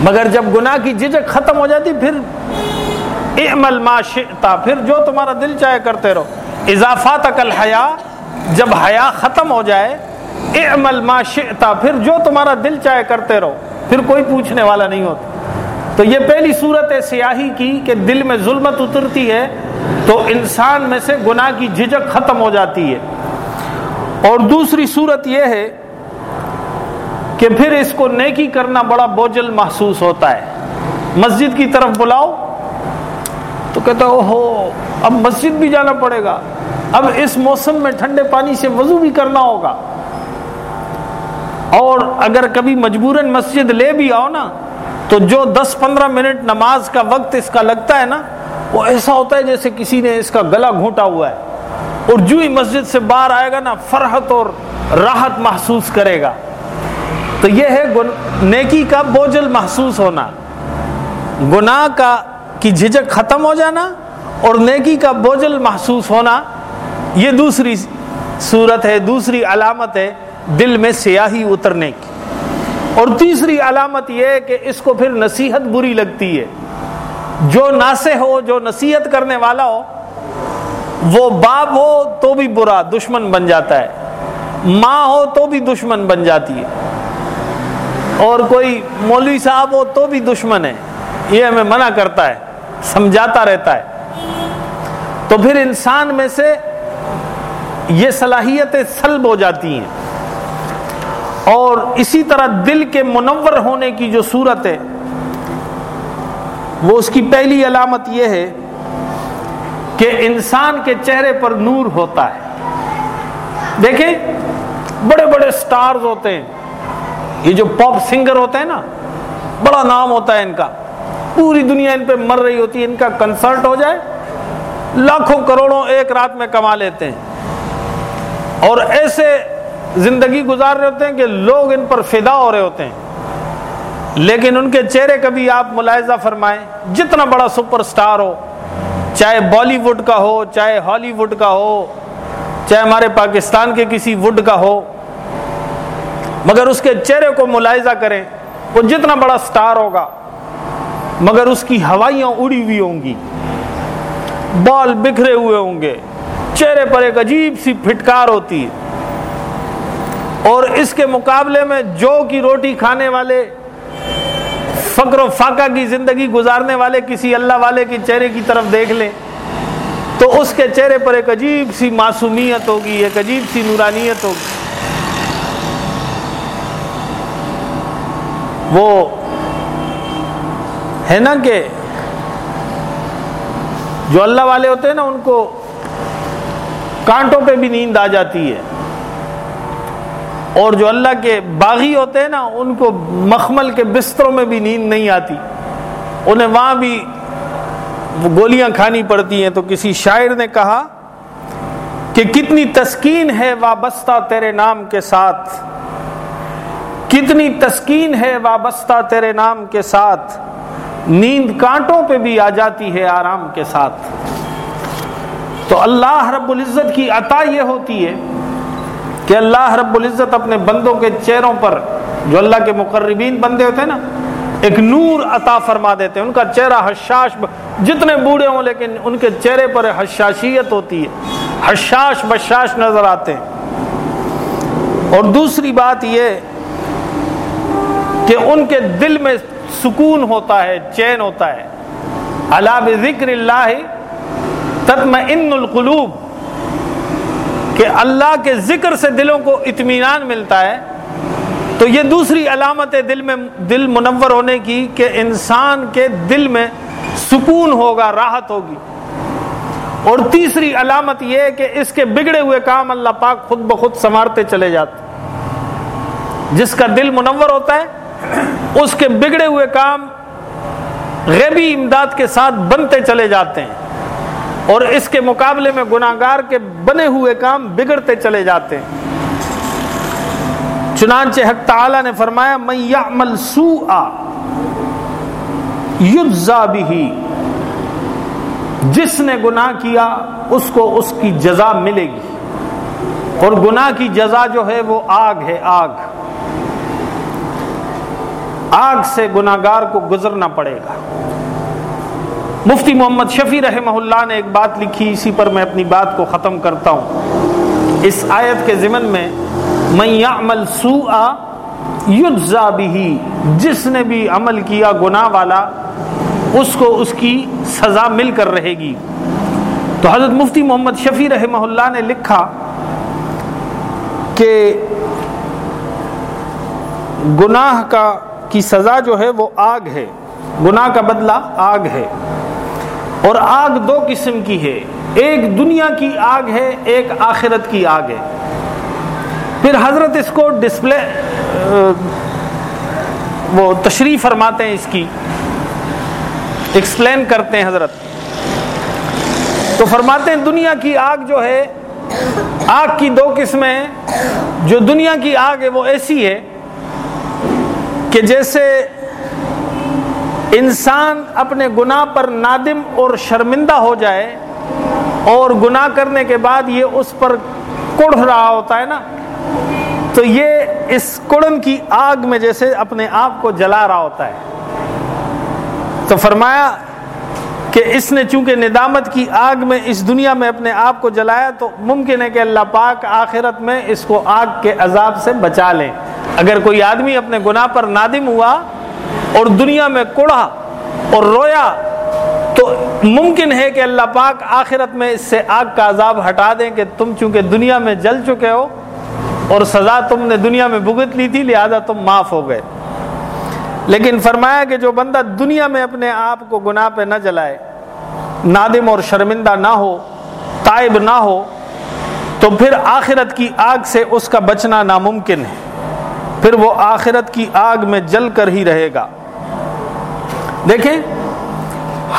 مگر جب گناہ کی جھجک ختم ہو جاتی پھر اعمل ما شئتا، پھر جو تمہارا دل چاہے کرتے رہو۔ اضافات عقل حیا جب حیا ختم ہو جائے، اعمل ما شئتا، پھر جو تمہارا دل چاہے کرتے رہو۔ پھر کوئی پوچھنے والا نہیں ہوتا۔ تو یہ پہلی صورت ہے سیاہی کی کہ دل میں ظلمت اترتی ہے۔ تو انسان میں سے گناہ کی جھجک ختم ہو جاتی ہے۔ اور دوسری صورت یہ ہے کہ پھر اس کو نیکی کرنا بڑا بوجھل محسوس ہوتا ہے۔ مسجد کی طرف بلاؤ تو کہتا ہو اب مسجد بھی جانا پڑے گا۔ اب اس موسم میں ٹھنڈے پانی سے وضو بھی کرنا ہوگا۔ اور اگر کبھی مجبوراً مسجد لے بھی آؤ نا، تو جو دس پندرہ منٹ نماز کا وقت اس کا لگتا ہے نا وہ ایسا ہوتا ہے جیسے کسی نے اس کا گلا گھونٹا ہوا ہے اور جو ہی مسجد سے باہر آئے گا نا، فرحت اور راحت محسوس کرے گا۔ تو یہ ہے نیکی کا بوجھل محسوس ہونا۔ گناہ کا کی جھجک ختم ہو جانا اور نیکی کا بوجھل محسوس ہونا۔ یہ دوسری صورت ہے، دوسری علامت ہے دل میں سیاہی اترنے کی۔ اور تیسری علامت یہ ہے کہ اس کو پھر نصیحت بری لگتی ہے۔ جو ناسے ہو، جو نصیحت کرنے والا ہو، وہ باپ ہو تو بھی برا، دشمن بن جاتا ہے۔ ماں ہو تو بھی دشمن بن جاتی ہے۔ اور کوئی مولوی صاحب ہو تو بھی دشمن ہے۔ یہ ہمیں منع کرتا ہے، سمجھاتا رہتا ہے۔ تو پھر انسان میں سے یہ صلاحیتیں سلب ہو جاتی ہیں۔ اور اسی طرح دل کے منور ہونے کی جو صورت ہے وہ اس کی پہلی علامت یہ ہے کہ انسان کے چہرے پر نور ہوتا ہے۔ دیکھیں، بڑے بڑے سٹارز ہوتے ہیں۔ یہ جو پاپ سنگر ہوتے ہیں نا، بڑا نام ہوتا ہے ان کا۔ پوری دنیا ان پہ مر رہی ہوتی ہے، ان کا کنسرٹ ہو جائے۔ لاکھوں کروڑوں ایک رات میں کما لیتے ہیں۔ اور ایسے زندگی گزار رہے ہوتے ہیں کہ لوگ ان پر فدا ہو رہے ہوتے ہیں۔ لیکن ان کے چہرے کبھی آپ ملاحظہ فرمائیں، جتنا بڑا سپر سٹار ہو، چاہے بالی ووڈ کا ہو، چاہے ہالی ووڈ کا ہو، چاہے ہمارے پاکستان کے کسی ووڈ کا ہو، مگر اس کے چہرے کو ملاحظہ کریں، وہ جتنا بڑا سٹار ہوگا، مگر اس کی ہوائیاں اڑی ہوئی ہوں گی، بال بکھرے ہوئے ہوں گے، چہرے پر ایک عجیب سی پھٹکار ہوتی ہے۔ اور اس کے مقابلے میں جو کی روٹی کھانے والے فقر و فاقہ کی زندگی گزارنے والے کسی اللہ والے کے چہرے کی طرف دیکھ لیں تو اس کے چہرے پر ایک عجیب سی معصومیت ہوگی، ایک عجیب سی نورانیت ہوگی۔ وہ ہے نا کہ جو اللہ والے ہوتے ہیں نا، ان کو کانٹوں پہ بھی نیند آ جاتی ہے۔ اور جو اللہ کے باغی ہوتے ہیں نا، ان کو مخمل کے بستروں میں بھی نیند نہیں آتی۔ انہیں وہاں بھی گولیاں کھانی پڑتی ہیں۔ تو کسی شاعر نے کہا کہ کتنی تسکین ہے وابستہ تیرے نام کے ساتھ۔ کتنی تسکین ہے وابستہ تیرے نام کے ساتھ۔ نیند کانٹوں پہ بھی آ جاتی ہے آرام کے ساتھ۔ تو اللہ رب العزت کی عطا یہ ہوتی ہے کہ اللہ رب العزت اپنے بندوں کے چہروں پر جو اللہ کے مقربین بندے ہوتے ہیں نا، ایک نور عطا فرما دیتے ہیں۔ ان کا چہرہ حشاش جتنے بوڑھے ہوں لیکن ان کے چہرے پر حشاشیت ہوتی ہے۔ حشاش بشاش نظر آتے ہیں۔ اور دوسری بات یہ کہ ان کے دل میں سکون ہوتا ہے، چین ہوتا ہے۔ اللہ ذکر اللہ تطمئن القلوب۔ کہ اللہ کے ذکر سے دلوں کو اطمینان ملتا ہے، تو یہ دوسری علامت ہے دل میں، دل منور ہونے کی کہ انسان کے دل میں سکون ہوگا، راحت ہوگی۔ اور تیسری علامت یہ کہ اس کے بگڑے ہوئے کام اللہ پاک خود بخود سنوارتے چلے جاتے جس کا دل منور ہوتا ہے، اس کے بگڑے ہوئے کام غیبی امداد کے ساتھ بنتے چلے جاتے ہیں۔ اور اس کے مقابلے میں گناہ گار کے بنے ہوئے کام بگڑتے چلے جاتے ہیں۔ چنانچہ حق تعالی نے فرمایا میں یعمل سوءا یجزا بھی جس نے گناہ کیا، اس کو اس کی جزا ملے گی۔ اور گناہ کی جزا جو ہے، وہ آگ ہے، آگ۔ آگ سے گناگار کو گزرنا پڑے گا۔ مفتی محمد شفیع رحمہ اللہ نے ایک بات لکھی، اسی پر میں اپنی بات کو ختم کرتا ہوں۔ اس آیت کے ضمن میں میں یعمل سوءا یجزا بھی جس نے بھی عمل کیا گناہ والا، اس کو اس کی سزا مل کر رہے گی۔ تو حضرت مفتی محمد شفیع رحمہ اللہ نے لکھا کہ گناہ کا کی سزا جو ہے وہ آگ ہے۔ گناہ کا بدلہ آگ ہے۔ اور آگ دو قسم کی ہے۔ ایک دنیا کی آگ ہے، ایک آخرت کی آگ ہے۔ پھر حضرت اس کو ڈسپلے وہ تشریح فرماتے ہیں اس کی۔ ایکسپلین کرتے ہیں حضرت۔ تو فرماتے ہیں دنیا کی آگ جو ہے، آگ کی دو قسمیں ہیں۔ جو دنیا کی آگ ہے، وہ ایسی ہے کہ جیسے انسان اپنے گناہ پر نادم اور شرمندہ ہو جائے اور گناہ کرنے کے بعد یہ اس پر کڑھ رہا ہوتا ہے نا، تو یہ اس کڑن کی آگ میں جیسے اپنے آپ کو جلا رہا ہوتا ہے۔ تو فرمایا کہ اس نے چونکہ ندامت کی آگ میں اس دنیا میں اپنے آپ کو جلایا، تو ممکن ہے کہ اللہ پاک آخرت میں اس کو آگ کے عذاب سے بچا لیں اگر کوئی آدمی اپنے گناہ پر نادم ہوا اور دنیا میں کوڑا اور رویا، تو ممکن ہے کہ اللہ پاک آخرت میں اس سے آگ کا عذاب ہٹا دیں کہ تم چونکہ دنیا میں جل چکے ہو اور سزا تم نے دنیا میں بھگت لی تھی، لہذا تم معاف ہو گئے۔ لیکن فرمایا کہ جو بندہ دنیا میں اپنے آپ کو گناہ پہ نہ جلائے، نادم اور شرمندہ نہ ہو، تائب نہ ہو، تو پھر آخرت کی آگ سے اس کا بچنا ناممکن ہے۔ پھر وہ آخرت کی آگ میں جل کر ہی رہے گا۔ دیکھیں،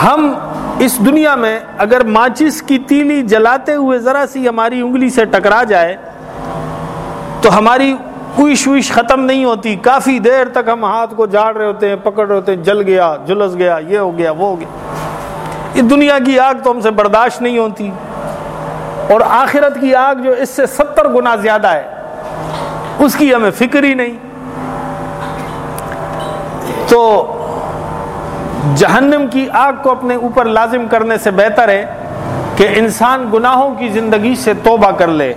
ہم اس دنیا میں اگر ماچس کی تیلی جلاتے ہوئے ذرا سی ہماری انگلی سے ٹکرا جائے، تو ہماری کوئش ویش ختم نہیں ہوتی۔ کافی دیر تک ہم ہاتھ کو جاڑ رہے ہوتے ہیں، پکڑ رہے ہوتے ہیں، جل گیا جلس گیا، یہ ہو گیا، وہ ہو گیا۔ یہ دنیا کی آگ تو ہم سے برداشت نہیں ہوتی۔ اور آخرت کی آگ جو اس سے ستر گنا زیادہ ہے، اس کی ہمیں فکر ہی نہیں۔ تو جہنم کی آگ کو اپنے اوپر لازم کرنے سے بہتر ہے کہ انسان گناہوں کی زندگی سے توبہ کر لے۔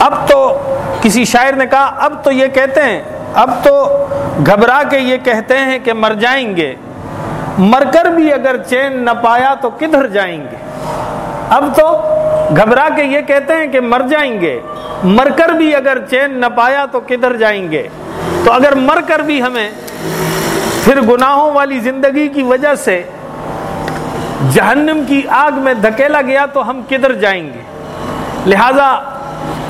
اب تو کسی شاعر نے کہا، اب تو یہ کہتے ہیں، اب تو گھبرا کے یہ کہتے ہیں کہ مر جائیں گے۔ مر کر بھی اگر چین نہ پایا تو کدھر جائیں گے؟ اب تو گھبرا کے یہ کہتے ہیں کہ مر جائیں گے۔ مر کر بھی اگر چین نہ پایا تو کدھر جائیں گے؟ تو اگر مر کر بھی ہمیں پھر گناہوں والی زندگی کی وجہ سے جہنم کی آگ میں دھکیلا گیا تو ہم کدھر جائیں گے؟ لہذا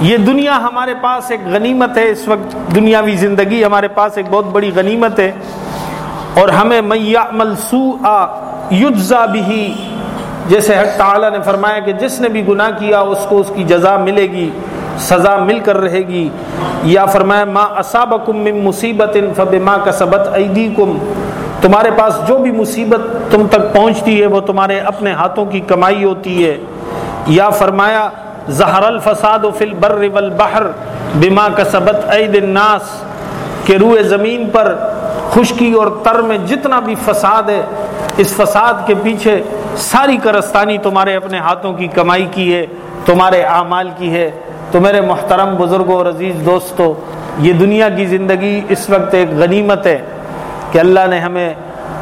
یہ دنیا ہمارے پاس ایک غنیمت ہے، اس وقت دنیاوی زندگی ہمارے پاس ایک بہت بڑی غنیمت ہے اور ہمیں میاں ملسو آ یجزا بھی جیسے حق تعالیٰ نے فرمایا کہ جس نے بھی گناہ کیا اس کو اس کی جزا ملے گی۔ سزا مل کر رہے گی۔ یا فرمایا، ما اصابکم من مصیبت فبما کسبت ایدیکم تمہارے پاس جو بھی مصیبت تم تک پہنچتی ہے، وہ تمہارے اپنے ہاتھوں کی کمائی ہوتی ہے۔ یا فرمایا زہر الفساد و فل والبحر بما کسبت عید الناس، کہ روئے زمین پر خشکی اور تر میں جتنا بھی فساد ہے، اس فساد کے پیچھے ساری کرستانی تمہارے اپنے ہاتھوں کی کمائی کی ہے، تمہارے اعمال کی ہے۔ تو میرے محترم بزرگوں اور عزیز دوستوں یہ دنیا کی زندگی اس وقت ایک غنیمت ہے کہ اللہ نے ہمیں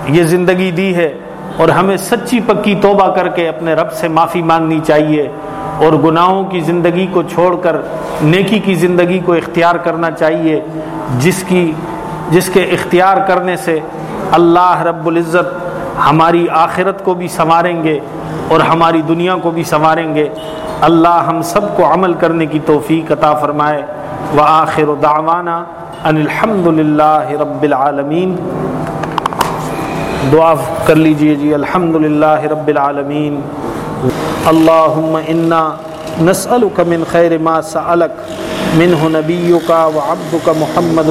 یہ زندگی دی ہے اور ہمیں سچی پکی توبہ کر کے اپنے رب سے معافی مانگنی چاہیے اور گناہوں کی زندگی کو چھوڑ کر، نیکی کی زندگی کو اختیار کرنا چاہیے، جس کی، جس کے اختیار کرنے سے اللہ رب العزت ہماری آخرت کو بھی سنواریں گے اور ہماری دنیا کو بھی سنواریں گے۔ اللہ ہم سب کو عمل کرنے کی توفیق عطا فرمائے۔ و آخر دعوانا ان الحمد للہ رب العالمین۔ دعا کر لیجیے جی الحمد للہ رب العالمین۔ اللہم انا نسألک من خیر ما سألک، منہ نبیک و محمد